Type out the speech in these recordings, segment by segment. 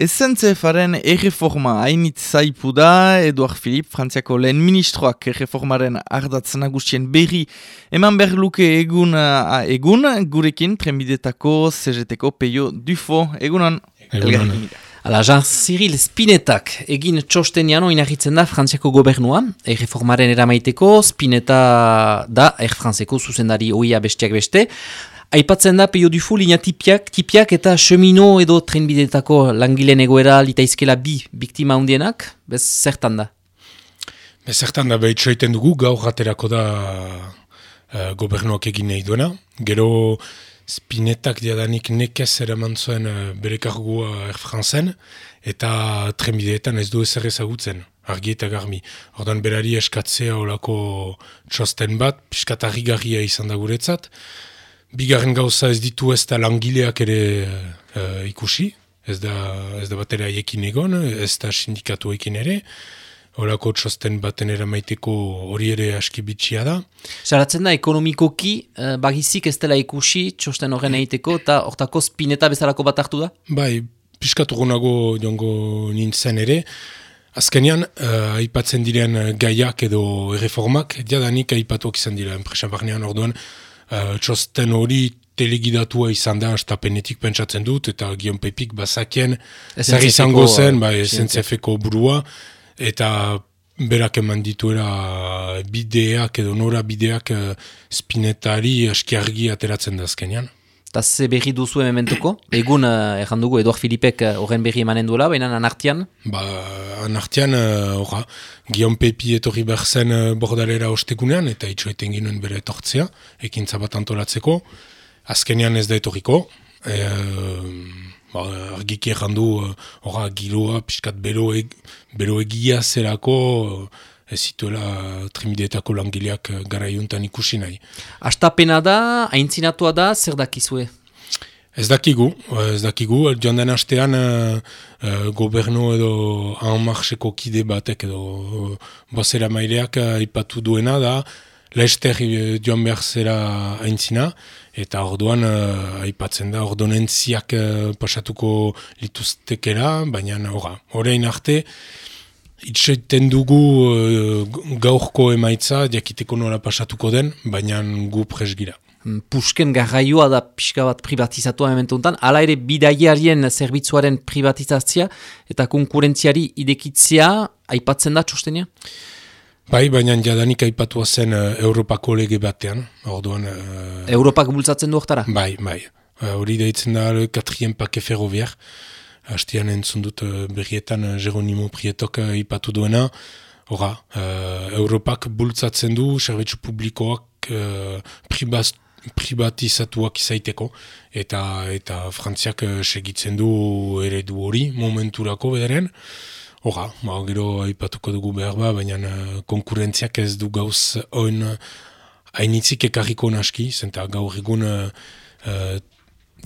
SNCF-aren erreforma hainit zaipu da, Eduard Filip, Frantziako lehen ministroak erreformaren ardatz nagusien berri eman behar luke egun, a, egun gurekin, trenbidetako CGT-ko peio dufo, egunan. Egunan. Ala, Jean Cyril Spinetak egin txosteniano inarritzen da Frantziako gobernua, erreformaren eramaiteko, Spineta da Air Franceko zuzendari oia bestiak beste, Aipatzen da, peio dufu, linea tipiak, tipiak eta chemino edo trenbidetako langileen egoera litaizkela bi biktima hundienak, bez zertan da? Bez zertan da, behitxo egiten dugu, gaur raterako da uh, gobernuak egin nahi duena. Gero spinetak diadanik nekez eraman zuen uh, bere kargua Air France-en, eta trenbideetan ez du ezer ezagutzen argi eta garmi. Ordan berari eskatzea olako txosten bat, piskatarri garria izan da guretzat, Bigarren gauza ez ditu ez da langileak ere uh, ikusi, ez da, ez da batera ekin egon, ez da sindikatu ekin ere, horako txosten baten eramaiteko hori ere aski bitxia da. Zaratzen da, ekonomikoki uh, bagizik ez dela ikusi txosten horren egiteko eta hortako spineta bezalako bat hartu da? Bai, piskatu gunago jongo nintzen ere, Azkenean, uh, aipatzen diren gaiak edo erreformak, diadanik aipatuak izan dira enpresa barnean orduan, uh, txosten hori telegidatua izan da estapenetik pentsatzen dut, eta Gion Pepik bazakien zer izango zen, bai, SNCF-eko burua, eta berak eman dituera bideak edo nora bideak uh, spinetari askiargi ateratzen da azkenean. Eta ze berri duzu ementuko? Egun, uh, erran dugu, Eduard Filipek uh, horren berri emanen duela, baina anartian? Ba, anartian, horra, uh, Gion Pepi etorri behar zen uh, bordalera ostekunean, eta itxoeten ginen bere etortzea, ekin zabat antolatzeko. Azkenean ez da etorriko, e, ba, argiki erran du, horra, giloa, piskat bero, eg, bero egia zerako, ez zituela trimideetako langileak eh, gara iuntan ikusi nahi. Astapena da, haintzinatua da, zer dakizue? Ez dakigu, ez dakigu, joan den astean uh, uh, gobernu edo anmarxeko kide batek edo uh, bozera maileak ipatu duena da, lehester joan behar zera haintzina, eta orduan uh, aipatzen da, ordonentziak uh, pasatuko lituztekera, baina horrein arte, Itxeiten dugu uh, gaurko emaitza, jakiteko nola pasatuko den, baina gu presgira. Hmm, Pusken garraioa da pixka bat privatizatua ementuntan, ala ere bidaiarien zerbitzuaren privatizazia eta konkurentziari idekitzea aipatzen da txostenia? Bai, baina jadanik aipatua zen uh, Europako lege batean. Orduan, uh, Europak bultzatzen du oktara? Bai, bai. Hori uh, deitzen da, katrien pake ferroviar hastian entzun dut uh, berrietan uh, Jeronimo Prietok uh, ipatu duena, ora, uh, Europak bultzatzen du, serbetsu publikoak uh, pribaz, privatizatuak izaiteko, eta eta frantziak segitzen du eredu hori momenturako bedaren, ora, ma, gero ipatuko dugu behar ba, baina konkurentziak ez du gauz oin hainitzik ekarriko naski, zenta gaur egun uh,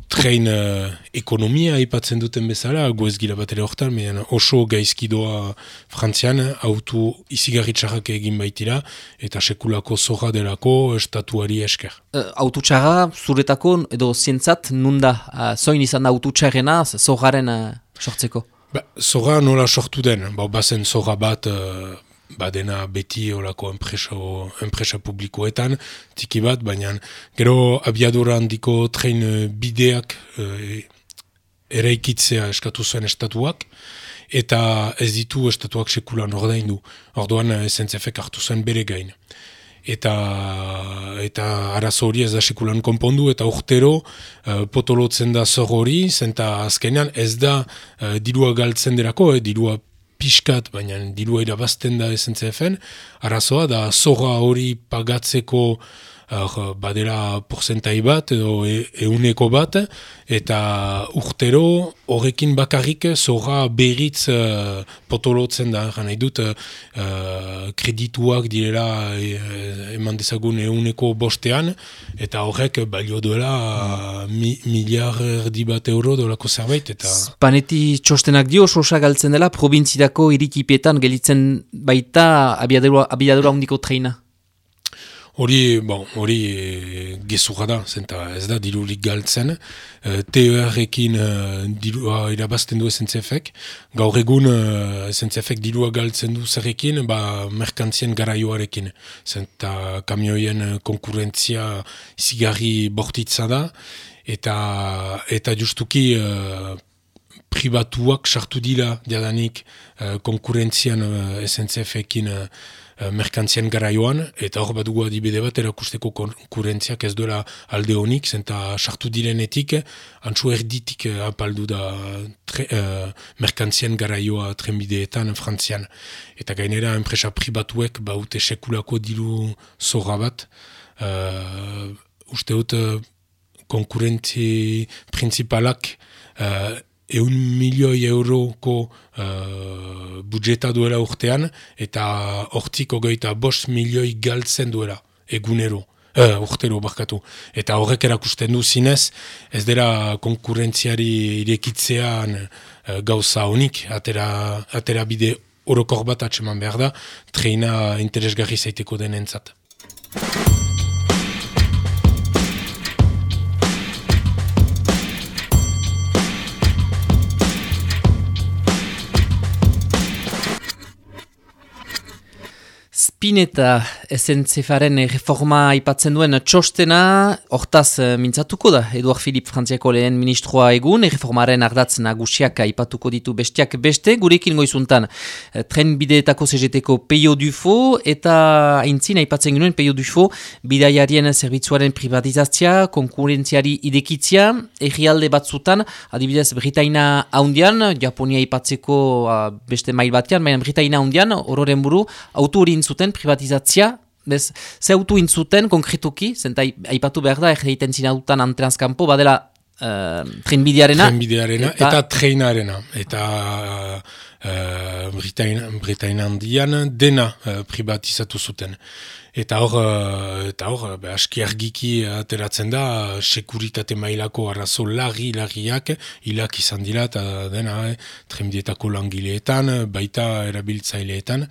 train uh, ekonomia ipatzen duten bezala, gu ez gira bat ere hortan, oso gaizkidoa frantzian, autu izigarritxarrak egin baitira, eta sekulako zorra delako estatuari esker. Uh, autu txarra, zuretako, edo zientzat, nunda, uh, zoin izan da autu txarrena, zorraren uh, sortzeko? Ba, zorra nola sortu den, ba, bazen zorra bat, uh, badena beti olako enpresa, enpresa publikoetan, tiki bat, baina gero abiadura handiko tren eh, bideak e, eraikitzea eskatu zuen estatuak, eta ez ditu estatuak sekulan ordaindu. Orduan SNCF hartu zen bere gain. Eta, eta arazo hori ez da sekulan konpondu, eta urtero uh, potolotzen da zor hori, zenta azkenean ez da uh, dirua galtzen derako, eh, dirua pixkat, baina dirua irabazten da SNCF-en, arazoa da zorra hori pagatzeko uh, badera porzentai bat edo e, euneko bat, eta urtero horrekin bakarrik zorra berriz uh, potolotzen da, gana dut uh, kredituak direla e, eman dezagun euneko bostean, eta horrek balio duela uh, mi, miliar erdi bat euro dolako zerbait. Eta... Paneti txostenak dio, sosa galtzen dela, provintzidako irikipietan gelitzen baita abiadura, abiadura hundiko treina? Hori, bon, hori e, gezurra da, zenta ez da dirurik galtzen. E, TER-ekin e, dirua irabazten du SNCF-ek. Gaur egun e, SNCF-ek dirua galtzen du zerrekin, ba, merkantzien garaioarekin. Zenta kamioien konkurrentzia zigarri bortitza da. Eta, eta justuki e, pribatuak sartu dira diadanik e, konkurrentzian e, SNCF-ekin e, Eh, merkantzien garaioan, eta hor bat adibide bat erakusteko konkurentziak ez duela alde honik, zenta sartu direnetik, antxu erditik eh, apaldu da tre, uh, merkantzien garaioa trenbideetan frantzian. Eta gainera, enpresa pribatuek baute sekulako dilu zorra bat, uh, uste dut konkurentzi principalak eun milioi euroko uh, budjeta duela urtean, eta hortik ogeita bost milioi galtzen duela, egunero. Uh, urtero barkatu. Eta horrek erakusten du zinez, ez dela konkurentziari irekitzean uh, gauza honik, atera, atera bide orokor bat atseman behar da, treina interesgarri zaiteko denentzat. Spinetta SNCFaren reforma aipatzen duen txostena, hortaz eh, mintzatuko da, Eduard Filip Frantziako lehen ministroa egun, reformaren ardatz nagusiak aipatuko ditu bestiak beste, gurekin goizuntan. Eh, tren bideetako CGT-ko Peio Dufo, eta haintzin aipatzen genuen Peio Dufo, bidaiarien zerbitzuaren privatizazia, konkurentziari idekitzia, egialde batzutan, adibidez Britaina haundian, Japonia aipatzeko ah, beste mail batean, baina Britaina haundian, ororen buru, auto hori zuten privatizatzia, bez, zeutu intzuten konkretuki, zenta aipatu behar da, egiten zina dutan antreanzkampo, badela uh, trenbidearena. Trenbidearena eta, eta treinarena. Eta uh, Britain, dena uh, privatizatu zuten. Eta hor, eta hor, aski argiki ateratzen da, sekuritate mailako arrazo lagi lagiak hilak izan dira, eta dena, eh, trenbideetako langileetan, baita erabiltzaileetan.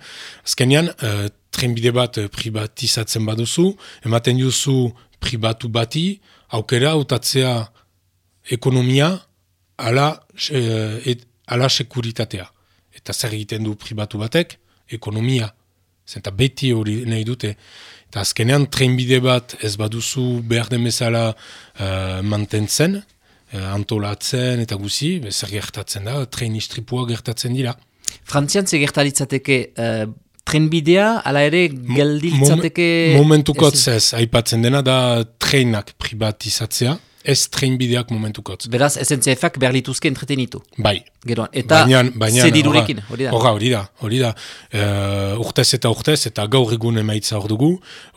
Azkenean, trenbide bat eh, privatizatzen baduzu, ematen duzu pribatu bati, aukera utatzea ekonomia ala, e, ala sekuritatea. Eta zer egiten du pribatu batek, ekonomia. Zenta beti hori nahi dute. Eta azkenean trenbide bat ez baduzu behar den bezala uh, mantentzen, antolatzen eta guzi, zer gertatzen da, tren istripua gertatzen dira. Frantzian ze gertalitzateke trenbidea, ala ere, gelditzateke... Momentuko ez, aipatzen dena da trenak privatizatzea ez treinbideak momentukotz. Beraz, SNCF-ak behar lituzke entretenitu. Bai. Geroan, eta zedirurekin, hori da. Hori da, hori da. Uh, urtez eta urtez, eta gaur egun emaitza hor dugu.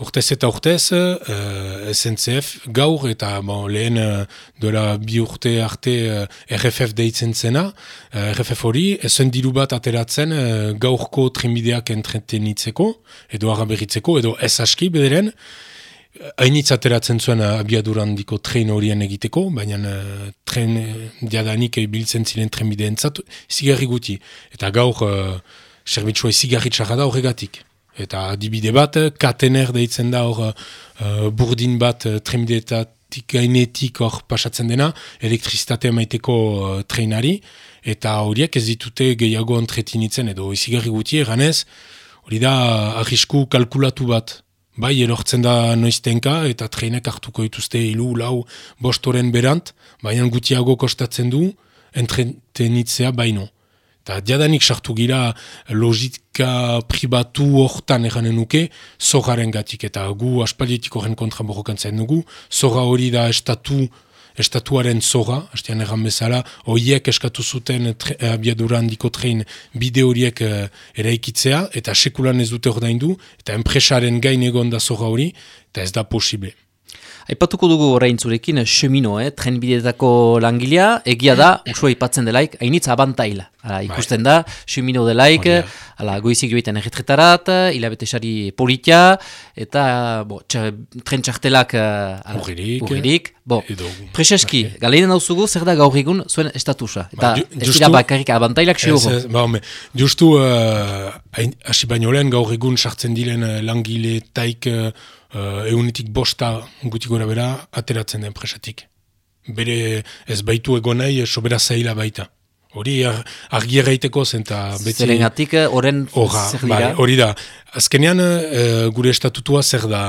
Urtez eta urtez, uh, eh, SNCF gaur, eta bon, lehen uh, duela bi urte arte uh, RFF deitzen zena, uh, RFF hori, esen diru bat ateratzen uh, gaurko treinbideak entretenitzeko, edo araberritzeko, edo ez aski bederen, hainitz ateratzen zuen eh, abiaduran diko tren horien egiteko, baina uh, tren diadanik biltzen ziren tren bideen zatu, zigarri guti. Eta gaur, uh, serbitsua zigarri txarra da horregatik. Eta adibide bat, katener deitzen da hor uh, burdin bat uh, tren bideetatik gainetik hor pasatzen dena, elektrizitatea maiteko uh, trenari, eta horiek ez ditute gehiago entretinitzen, edo zigarri guti, eranez, hori da arrisku kalkulatu bat. Bai, erortzen da noiztenka eta treinek hartuko dituzte ilu, lau, bostoren berant, baina gutiago kostatzen du, entretenitzea baino. Eta diadanik sartu gira logika pribatu hortan eranen nuke, zorraren gatik eta gu aspalietik horren kontra borrokantzen dugu, zorra hori da estatu estatuaren zora, hastean erran bezala, horiek eskatu zuten eh, abiadura handiko trein bide horiek uh, eraikitzea, eta sekulan ez dute ordaindu, eta enpresaren gain egon da zora hori, eta ez da posible. Aipatuko dugu orain zurekin, semino, eh? tren bideetako langilea, egia da, usua ipatzen delaik, hainitza abantaila. Hala, bai. ikusten da, semino delaik, ala, goizik joiten erretretarat, hilabete sari politia, eta bo, txa, tren txartelak uh, urririk. Bo, Prezeski, okay. galeinen dauzugu, zer da gaur egun zuen estatusa? Eta ba, ez dira bakarrik abantailak xe Ba, justu, uh, hasi baino lehen gaur egun sartzen diren uh, langile taik uh, eunitik bosta gutik gora bera ateratzen den presatik. Bere ez baitu egonai sobera zaila baita. Hori argi erraiteko zen eta beti... Zerengatik horren zer dira? Hori da. Azkenean uh, gure estatutua zer da,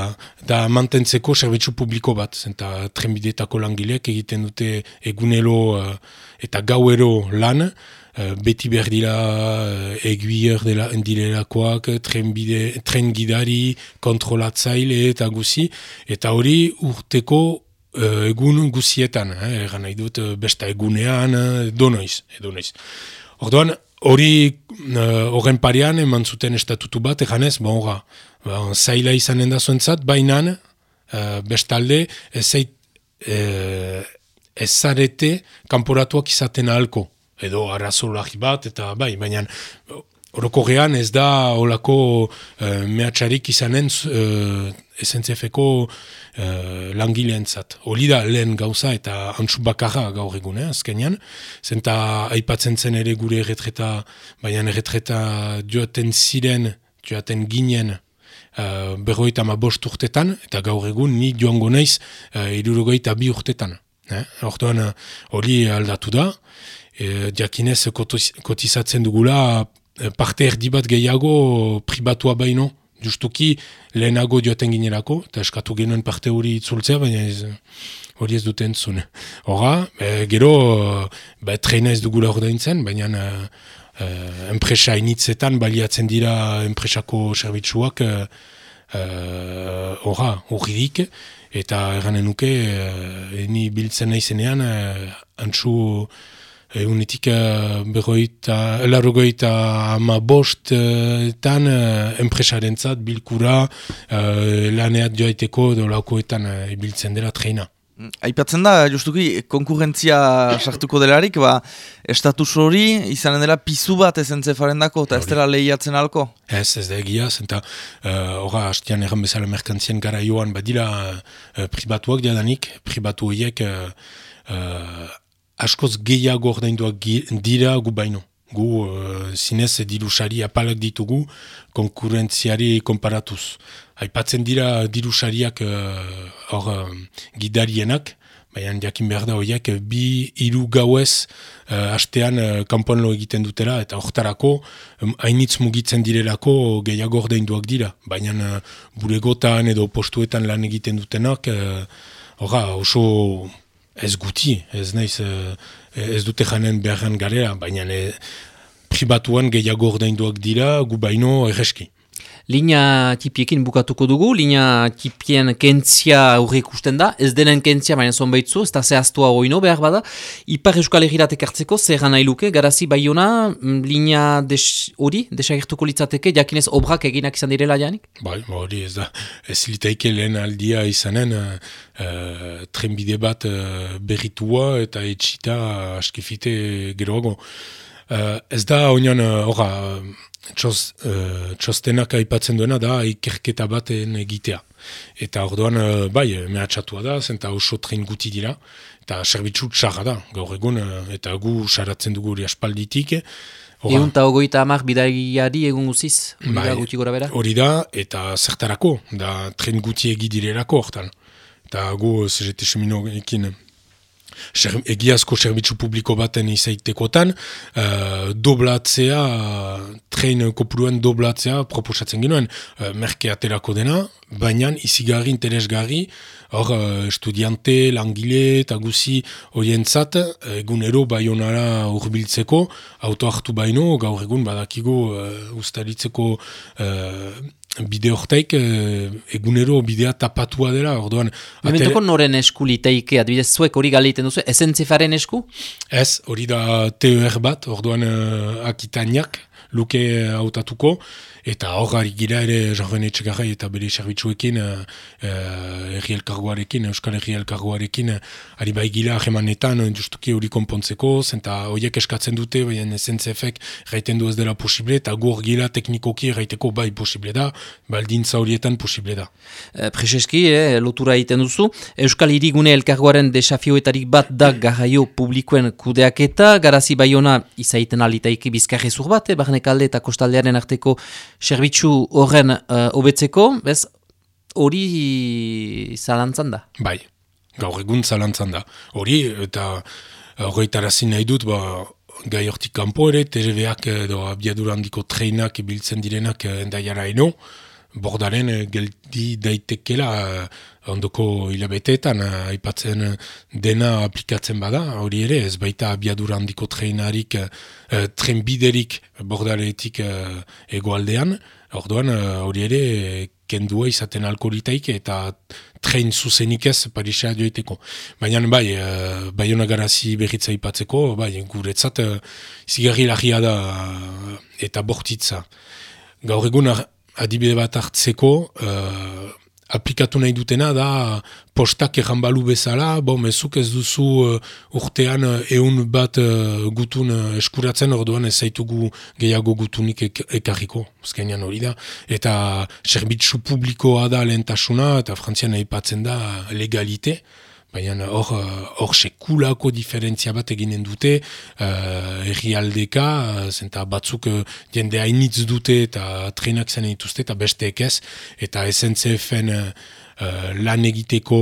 da mantentzeko zerbitzu publiko bat, zen eta trenbideetako langileak egiten dute egunelo uh, eta gauero lan, uh, beti behar dira uh, eguier dela endirelakoak, trenbide, tren gidari, kontrolatzaile eta guzi, eta hori urteko uh, egun guzietan, eh, egan nahi dut, besta egunean, uh, edo noiz, edo noiz. Orduan, hori horren parean eman zuten estatutu bat, egan ez, bon, ba, zaila izanen da zuentzat, baina uh, bestalde ez zait, uh, ez zarete kanporatuak izaten ahalko, edo arrazolagi bat, eta bai, baina Orokorrean ez da olako uh, mehatxarik izanen uh, SNCF-eko uh, langileentzat. Hori da lehen gauza eta antxu bakarra gaur egun, eh, azkenean. Zenta aipatzen zen ere gure erretreta, baina erretreta joaten ziren, joaten ginen uh, berroita ma bost urtetan, eta gaur egun ni joango naiz uh, irurogeita bi urtetan. Eh? hori aldatu da, e, diakinez kotizatzen dugula Eh, parte erdi bat gehiago pribatua baino, justuki lehenago joaten ginerako, eta eskatu genuen parte hori itzultzea, baina ez, hori ez duten zune. Hora, e, gero, ba, treina ez dugula ordaintzen, baina e, enpresa initzetan baliatzen dira enpresako servitzuak hora, e, horidik, eta eranen nuke, e, ni biltzen naizenean, e, antzu, Egunetik uh, berroita, larrogoita ama bost uh, etan uh, enpresaren zat, bilkura, uh, laneat joaiteko dolakoetan uh, ibiltzen dela treina. Mm, aipatzen da, justuki, konkurrentzia sartuko delarik, ba, estatus hori izanen dela pizu bat ezen zefaren dako, eta ez dela lehiatzen alko? Ez, ez da egia, zenta, horra, uh, hastian erran bezala merkantzien gara joan, badira uh, pribatuak diadanik, pribatu horiek, uh, askoz gehiago ordainduak dira gu baino. Gu uh, zinez dirusari apalak ditugu konkurentziari konparatuz. Aipatzen dira dirusariak uh, hor uh, gidarienak, baina jakin behar da horiek bi hiru gauez uh, astean uh, kanponlo egiten dutela eta hortarako um, mugitzen direlako gehiago ordainduak dira. Baina uh, bulegotan edo postuetan lan egiten dutenak, uh, oso ez guti, ez naiz, eh, ez dute janen beharren galera, baina e, pribatuan gehiago ordainduak dira, gu baino erreski. Lina tipiekin bukatuko dugu, lina tipien kentzia aurre ikusten da, ez denen kentzia baina zonbaitzu, ez da zehaztua oino behar bada. Ipar Euskal Heriratek hartzeko, zer gana iluke, garazi baiona, mm, lina hori, des, desagertuko litzateke, jakinez obrak eginak izan direla janik? Bai, hori ez da, ez litaike lehen aldia izanen, uh, trenbide bat uh, berritua eta etxita askifite geroago. Uh, ez da, oinan, uh, txos, uh, txostenak aipatzen duena da ikerketa baten egitea. Eta orduan, uh, bai, mehatxatua da, zenta oso tren guti dira, eta serbitzu txarra da, gaur egun, eta gu saratzen dugu hori aspalditik. Egun eta ogoita amak bidaiari egun guziz, hori bai, da guti gora bera? Hori da, eta zertarako, da tren guti egidirerako hortan. Eta gu, CGT Semino ekin, egiazko serbitzu publiko baten izaitekotan, uh, doblatzea, train kopuruan doblatzea proposatzen genuen, uh, merke aterako dena, baina izigarri, interesgarri, hor uh, estudiante, langile eta guzi horientzat, egunero baionara urbiltzeko, auto hartu baino, gaur egun badakigu uh, ustaritzeko uh, bide hortaik e, egunero bidea tapatua dela, orduan... Mementoko noren esku liteike, adibidez zuek hori galiten duzu, esentzifaren esku? Ez, hori da TER bat, orduan uh, akitaniak, luke hautatuko, eta hor gari gira ere jarren etxegarrai eta bere servitzuekin, uh, erri elkargoarekin, euskal erri elkargoarekin, ari bai gila ahemanetan, justuki hori konpontzeko, zenta horiek eskatzen dute, baina efek gaiten du ez dela posible, eta gur gila teknikoki gaiteko bai posible da, baldintza horietan posible da. E, Prezeski, eh, lotura egiten duzu, Euskal Irigune elkargoaren desafioetarik bat da garraio publikoen kudeaketa, garazi baiona izaiten alitaiki bizkarrezur bat, eh, barnek alde eta kostaldearen arteko serbitzu horren uh, obetzeko, bez, hori zalantzan da? Bai, gaur egun zalantzan da. Hori, eta horretarazi nahi dut, ba, gai hortik kanpo ere, TGV-ak edo abiadura handiko treinak ibiltzen direnak eh, endaiara eno, bordaren eh, geldi daitekela eh, ondoko hilabeteetan aipatzen dena aplikatzen bada, hori ere, ez baita abiadura handiko treinarik, trenbiderik bordaretik egoaldean, orduan hori ere kendua izaten alkoholitaik eta tren zuzenik ez Parisa joiteko. Baina bai, uh, hona garazi berritza ipatzeko, bai, guretzat uh, zigarri lagia da uh, eta bortitza. Gaur egun adibide bat hartzeko, aplikatu nahi dutena da postak egan balu bezala, bo mezuk ez duzu uh, urtean uh, eun bat uh, gutun uh, eskuratzen orduan ez zaitugu gehiago gutunik ek ekarriko, ezkenean hori da. Eta serbitzu publikoa da lehentasuna eta frantzian aipatzen da legalite, baina hor hor sekulako diferentzia bat eginen dute uh, errialdeka, uh, zenta batzuk uh, jende hainitz dute eta trenak zen dituzte eta beste ekez, eta SNCF-en uh, lan egiteko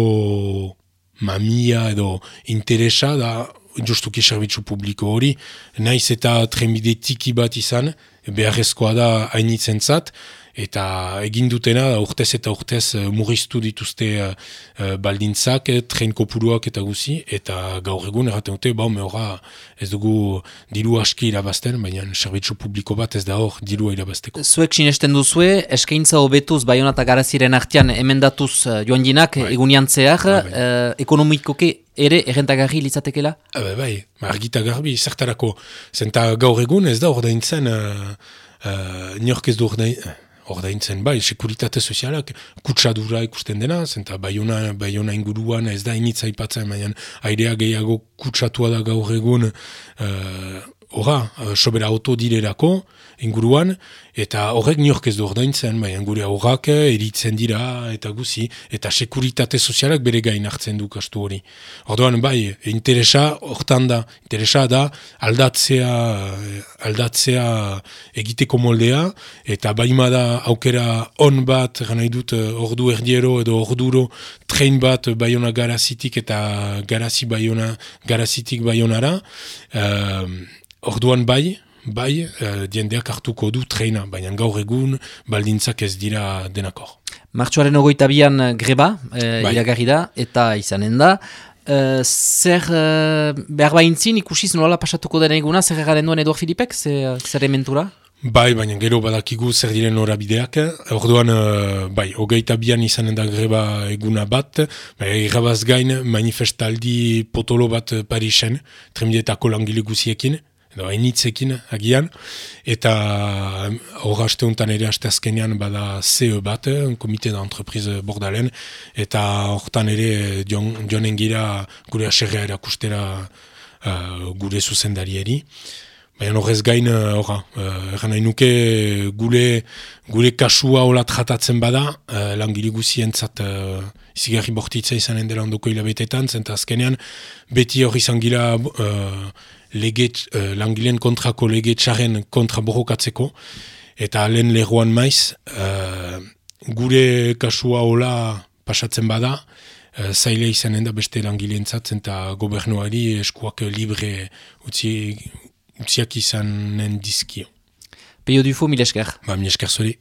mamia edo interesa da justuki servitzu publiko hori, naiz eta trenbide tiki bat izan, beharrezkoa da hainitzen zat, eta egin dutena urtez eta urtez uh, murriztu dituzte uh, baldintzak, tren kopuruak eta guzi, eta gaur egun erraten dute, bau mehora ez dugu diru aski irabazten, baina servitzu publiko bat ez da hor dirua irabazteko. Zuek sinesten duzue, eskaintza hobetuz Bayona eta Garaziren artean emendatuz joan jinak, bai. egun zehar, bai, bai. uh, ekonomikoke ere errentagarri litzatekela? Bai, bai, argita garbi, zertarako, zenta gaur egun ez da ordaintzen uh, uh, niork ez du ordaintzen, ordaintzen bai, sekuritate sozialak kutsadura ikusten dena, zenta baiona, baiona inguruan ez da initza ipatzen, baina airea gehiago kutsatua da gaur egun uh, Hora, eh, sobera auto direrako, inguruan, eta horrek niork ez du ordaintzen, baina gure aurrak eritzen dira, eta guzi, eta sekuritate sozialak bere gain hartzen du kastu hori. Orduan, bai, interesa, hortan da, interesa da, aldatzea, aldatzea egiteko moldea, eta baima da aukera on bat, gana idut, ordu erdiero edo orduro, tren bat baiona garazitik eta garazi baiona, garazitik baionara, uh, Orduan bai, bai, uh, diendeak hartuko du treina, baina gaur egun baldintzak ez dira denakor. Martxoaren ogoita bian eh, greba, uh, bai. iragarri da, eta izanen da. Uh, zer uh, behar baintzin ikusiz nola pasatuko den eguna, zer egaren duen Eduard Filipek, zer, zer ementura? Bai, baina gero badakigu zer diren horabideak. Orduan, uh, bai, hogeita bian izanen da greba eguna bat, bai, irabaz gain manifestaldi potolo bat Parisen, tremidetako langile guziekin, edo hainitzekin agian, eta hor haste honetan ere haste azkenean bada CE bat, komite da entreprise bordalen, eta hortan ere joanen gira gure aserrea erakustera uh, gure zuzendarieri. Baina horrez gain, horra, uh, uh, nuke gure, gure kasua hola tratatzen bada, uh, langile guzientzat uh, izigarri bortitza izanen dela ondoko hilabetetan, zenta azkenean, beti hori izan gira uh, lege, uh, langileen kontrako lege txaren kontra borrokatzeko, eta lehen lehuan maiz, uh, gure kasua hola pasatzen bada, uh, zaile izanen da beste langileen zatzen eta gobernuari eskuak libre utzi, utziak izanen dizkio. Peio Dufo, mil esker. Ba, mil esker zori.